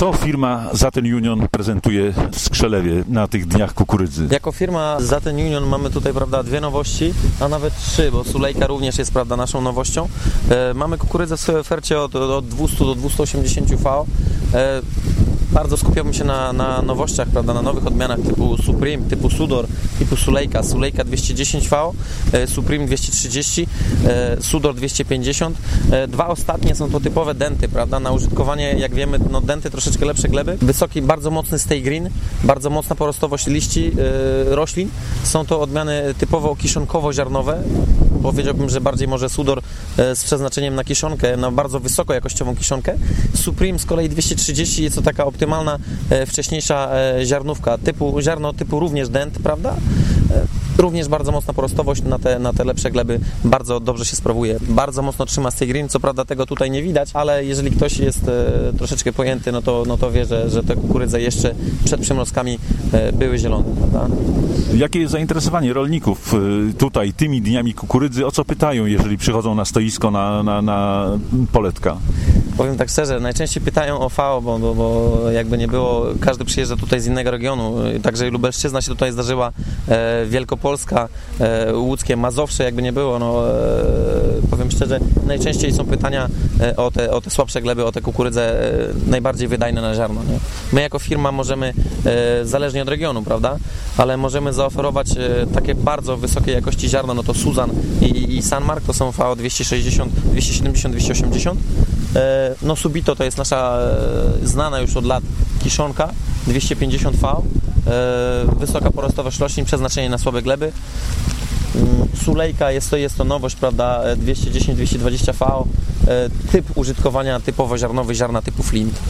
Co firma Zaten Union prezentuje w Skrzelewie na tych dniach kukurydzy? Jako firma Zaten Union mamy tutaj prawda, dwie nowości, a nawet trzy, bo Sulejka również jest prawda, naszą nowością. E, mamy kukurydzę w swojej ofercie od, od 200 do 280 V. E, bardzo skupiałbym się na, na nowościach, prawda, na nowych odmianach typu Supreme, typu Sudor, typu Sulejka. Sulejka 210V, e, Supreme 230, e, Sudor 250. E, Dwa ostatnie są to typowe denty, prawda, na użytkowanie, jak wiemy, no denty troszeczkę lepsze gleby. Wysoki, bardzo mocny stay green, bardzo mocna porostowość liści, roślin. Są to odmiany typowo kiszonkowo-ziarnowe. Powiedziałbym, że bardziej może Sudor e, z przeznaczeniem na kiszonkę, na bardzo wysokojakościową kiszonkę. Supreme z kolei 230 jest to taka optymalna e, wcześniejsza e, ziarnówka, typu, ziarno typu również dent, prawda? E, Również bardzo mocna porostowość na te, na te lepsze gleby, bardzo dobrze się sprawuje, bardzo mocno trzyma stay green, co prawda tego tutaj nie widać, ale jeżeli ktoś jest e, troszeczkę pojęty, no to, no to wie, że, że te kukurydze jeszcze przed przymrozkami e, były zielone, prawda? Jakie jest zainteresowanie rolników y, tutaj tymi dniami kukurydzy? O co pytają, jeżeli przychodzą na stoisko, na, na, na poletka? Powiem tak szczerze, najczęściej pytają o FAO, bo, bo, bo jakby nie było, każdy przyjeżdża tutaj z innego regionu, także Lubelszczyzna się tutaj zdarzyła, e, Wielkopolska, e, Łódzkie, Mazowsze, jakby nie było, no e, szczerze, najczęściej są pytania e, o te, o te słabsze gleby, o te kukurydzę e, najbardziej wydajne na ziarno. Nie? My jako firma możemy, e, zależnie od regionu, prawda, ale możemy zaoferować e, takie bardzo wysokiej jakości ziarno, no to Suzan i, i Sanmark to są VO 260, 270, 280. E, No Subito to jest nasza znana już od lat kiszonka 250V, e, wysoka porostowość roślin, przeznaczenie na słabe gleby. Mm, Sulejka jest to, jest to nowość, prawda, e, 210-220V, e, typ użytkowania typowo ziarnowy, ziarna typu flint.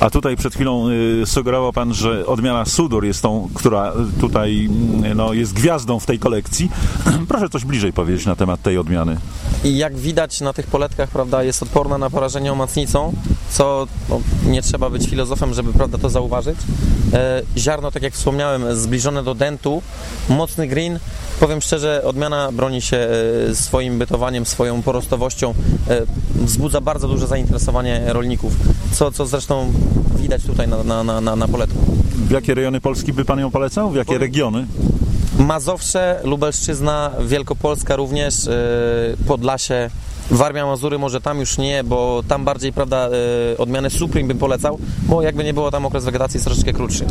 A tutaj przed chwilą y, sugerował Pan, że odmiana Sudor jest tą, która tutaj y, no, jest gwiazdą w tej kolekcji. Proszę coś bliżej powiedzieć na temat tej odmiany. I jak widać na tych poletkach, prawda, jest odporna na porażenie omacnicą, co no, nie trzeba być filozofem, żeby prawda, to zauważyć. E, ziarno, tak jak wspomniałem, zbliżone do dentu, mocny green. Powiem szczerze, odmiana broni się e, swoim bytowaniem, swoją porostowością, e, wzbudza bardzo duże zainteresowanie rolników, co, co zresztą widać tutaj na, na, na, na, poletku. W jakie rejony Polski by Pan ją polecał? W jakie regiony? Mazowsze, Lubelszczyzna, Wielkopolska również, yy, Podlasie, Warmia, Mazury może tam już nie, bo tam bardziej, prawda, yy, odmiany Supreme bym polecał, bo jakby nie było tam okres wegetacji jest troszeczkę krótszy.